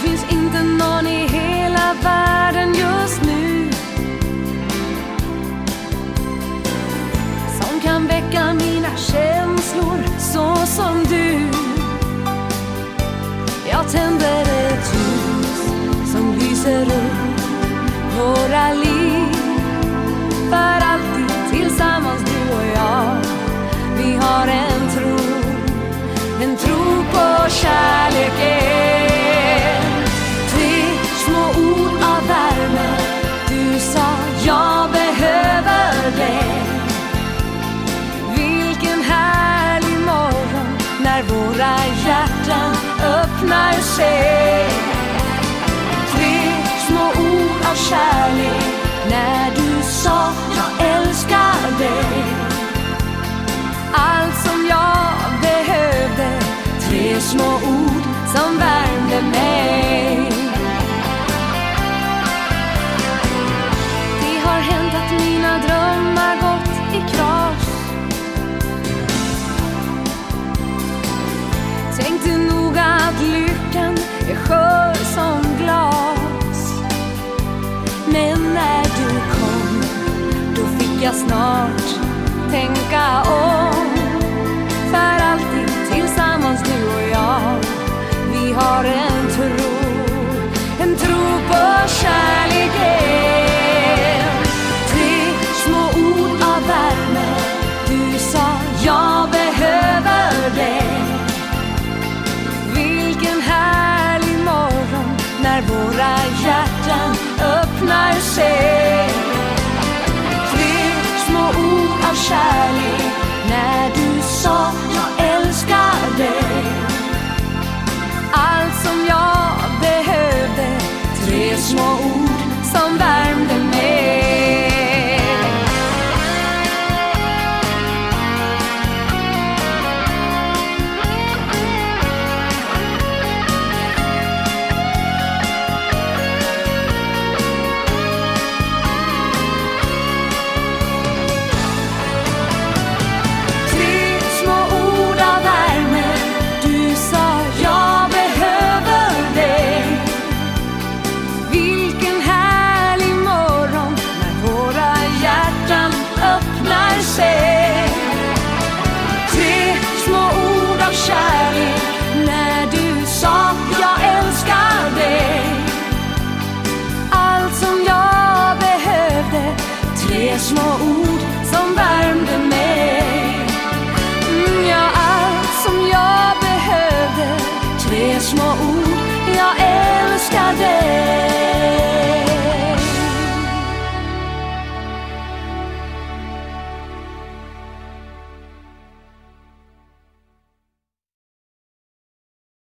Det finns inte någon i hela världen just nu som kan väcka mina känslor så som du. Jag tänder ett ljus som lyser upp våra liv för alltid tillsammans du och jag. Vi har en tro, en tro på kärleken sé. Jag snart tänka om.